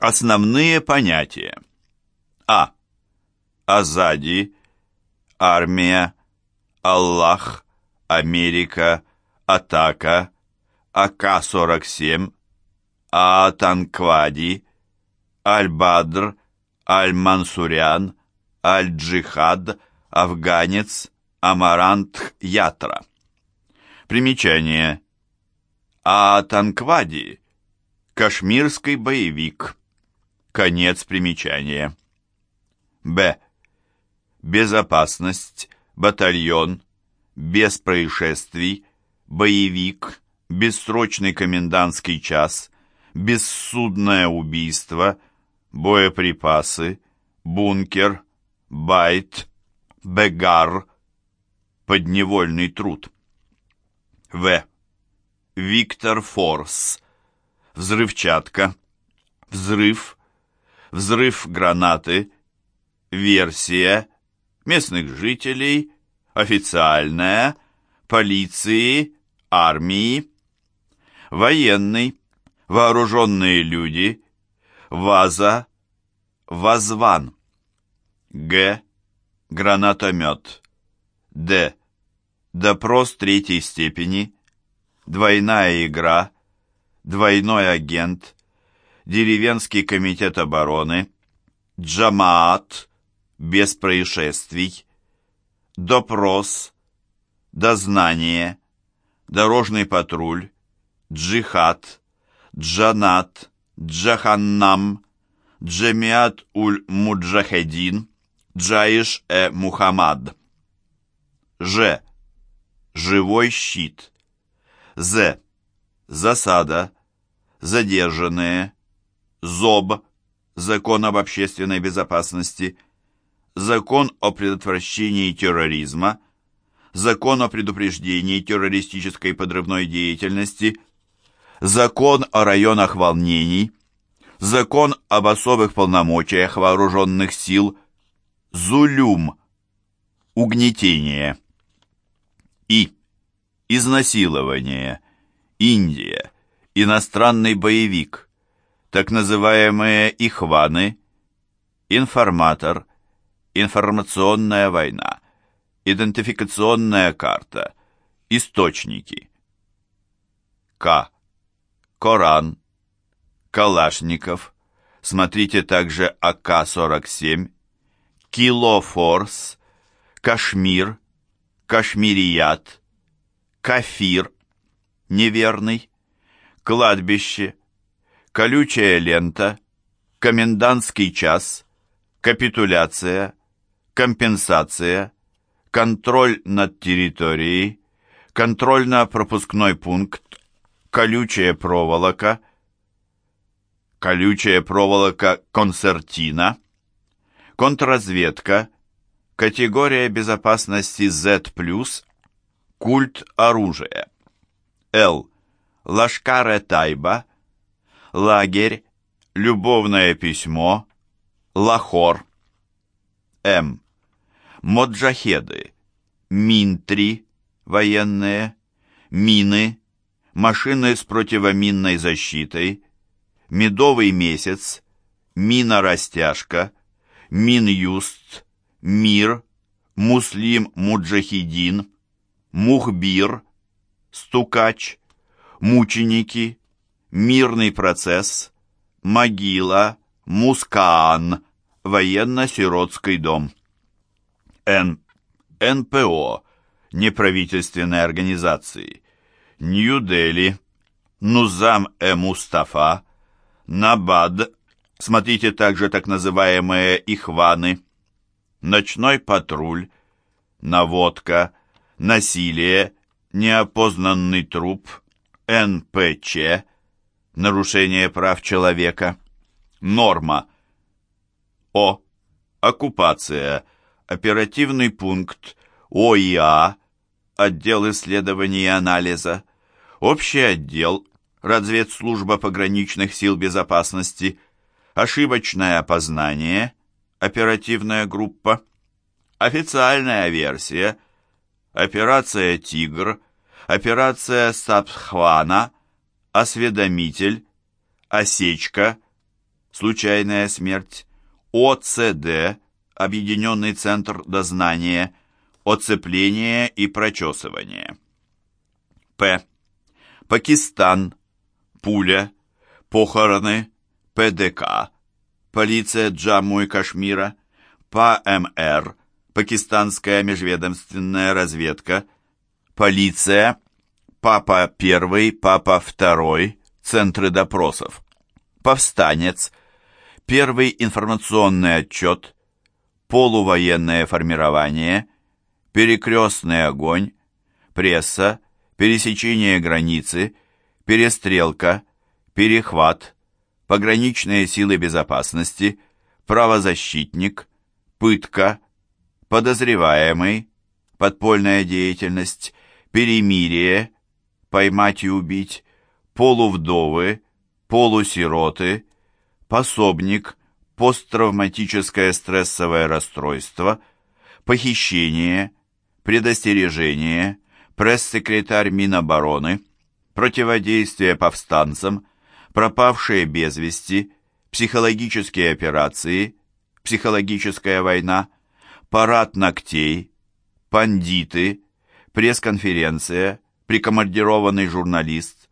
Основные понятия. А. Азади, армия, Аллах, Америка, атака, АК-47, А-Танквади, Аль-Бадр, Аль-Мансурян, Аль-Джихад, Афганец, Амарант Ятра. Примечание. А-Танквади – кашмирский боевик. Конец примечания. Б. Безопасность, батальон, без происшествий, боевик, бессрочный комендантский час, бессудное убийство, боеприпасы, бункер, байт, бегар, подневольный труд. В. Виктор Форс. Взрывчатка. Взрыв. Взрыв гранаты. Версия. Местных жителей. Официальная. Полиции. Армии. Военный. Вооруженные люди. Ваза. Возван. Г. Гранатомет. Д. Допрос третьей степени. Двойная игра. Двойной агент. Деревенский комитет обороны. Джамаат. Без происшествий. Допрос. Дознание. Дорожный патруль. Джихад. Джанат. Джаханнам. Джамиат уль-Муджахедин. Джаиш-э-Мухаммад. Ж. Живой щит. З. Засада. Задержанные. ЗОБ. Закон об общественной безопасности. Закон о предотвращении терроризма. Закон о предупреждении террористической подрывной деятельности. Закон о районах волнений. Закон об особых полномочиях вооруженных сил. Зулюм. Угнетение. И. Изнасилование. Индия. Иностранный боевик. Так называемые ихваны. Информатор. Информационная война. Идентификационная карта. Источники. К. Коран. Калашников. Смотрите также АК-47. Килофорс. Кашмир. Кашмирият, Кафир, неверный, кладбище, колючая лента, комендантский час, капитуляция, компенсация, контроль над территорией, контрольно-пропускной пункт, колючая проволока, колючая проволока концертина, контрразведка, Категория безопасности Z+, культ оружия. Л. Лашкаре Тайба, лагерь, любовное письмо, Лахор. М. Моджахеды, Минтри, военные, мины, машины с противоминной защитой, медовый месяц, мина-растяжка, Минюст, Мир, Муслим Муджахидин, Мухбир, Стукач, Мученики, Мирный процесс, Могила, Мускаан, Военно-сиротский дом. Н. НПО, неправительственные организации. Нью-Дели, Нузам-э-Мустафа, Набад, смотрите также так называемые Ихваны, ночной патруль, наводка, насилие, неопознанный труп, НПЧ, нарушение прав человека, норма, О, оккупация, оперативный пункт, ОИА, отдел исследований и анализа, общий отдел, разведслужба пограничных сил безопасности, ошибочное опознание – оперативная группа, официальная версия, операция «Тигр», операция «Сапхвана», осведомитель, осечка, случайная смерть, ОЦД, Объединенный центр дознания, оцепление и прочесывание. П. Пакистан, пуля, похороны, ПДК, полиция Джамму и Кашмира, ПАМР, пакистанская межведомственная разведка, полиция, папа первый, папа второй, центры допросов, повстанец, первый информационный отчет, полувоенное формирование, перекрестный огонь, пресса, пересечение границы, перестрелка, перехват, пограничные силы безопасности, правозащитник, пытка, подозреваемый, подпольная деятельность, перемирие, поймать и убить, полувдовы, полусироты, пособник, посттравматическое стрессовое расстройство, похищение, предостережение, пресс-секретарь Минобороны, противодействие повстанцам, пропавшие без вести, психологические операции, психологическая война, парад ногтей, пандиты, пресс-конференция, прикомандированный журналист,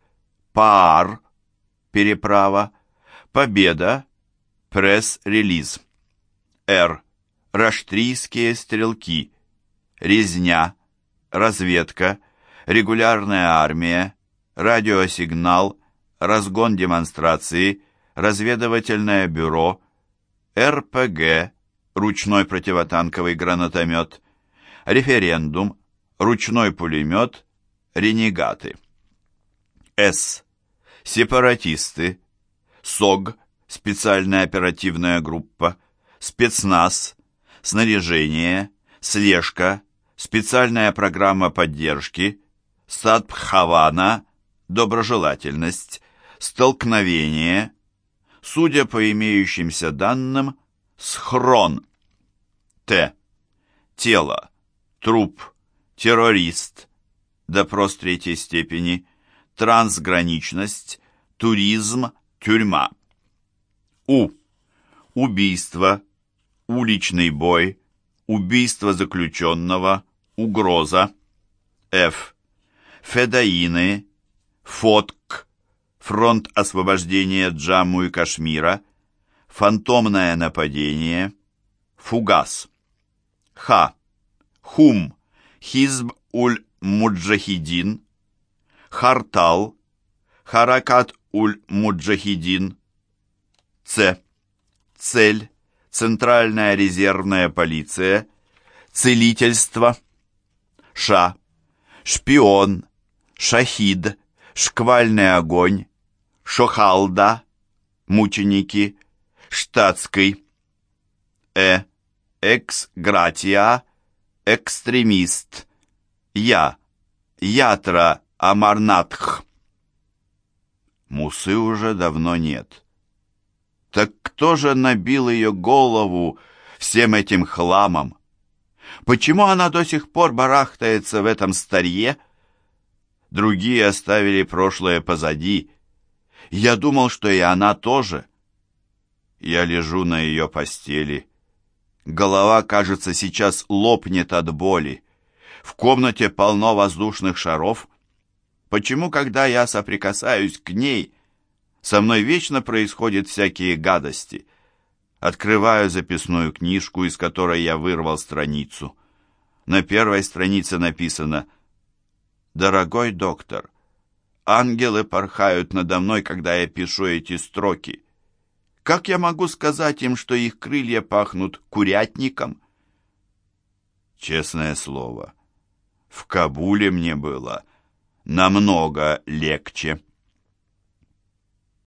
паар, переправа, победа, пресс-релиз, Р. Раштрийские стрелки, резня, разведка, регулярная армия, радиосигнал, разгон демонстрации, разведывательное бюро, РПГ, ручной противотанковый гранатомет, референдум, ручной пулемет, ренегаты. С. Сепаратисты, СОГ, специальная оперативная группа, спецназ, снаряжение, слежка, специальная программа поддержки, Садбхавана, доброжелательность, столкновение, судя по имеющимся данным, схрон. Т. Тело, труп, террорист, допрос третьей степени, трансграничность, туризм, тюрьма. У. Убийство, уличный бой, убийство заключенного, угроза. Ф. Федаины, ФОТК, фронт освобождения Джамму и Кашмира, фантомное нападение, фугас. Х. Хум, Хизб-уль-Муджахидин, Хартал, Харакат-уль-Муджахидин, Ц. Цель. Центральная резервная полиция. Целительство. Ш. Шпион. Шахид. Шквальный огонь. Шохалда. Мученики. Штатский. Э. Экс-гратия. Экстремист. Я. Ятра Амарнатх. Мусы уже давно нет. Так кто же набил ее голову всем этим хламом? Почему она до сих пор барахтается в этом старье? Другие оставили прошлое позади. Я думал, что и она тоже. Я лежу на ее постели. Голова, кажется, сейчас лопнет от боли. В комнате полно воздушных шаров. Почему, когда я соприкасаюсь к ней, со мной вечно происходят всякие гадости. Открываю записную книжку, из которой я вырвал страницу. На первой странице написано «Дорогой доктор, ангелы порхают надо мной, когда я пишу эти строки. Как я могу сказать им, что их крылья пахнут курятником?» Честное слово, в Кабуле мне было намного легче.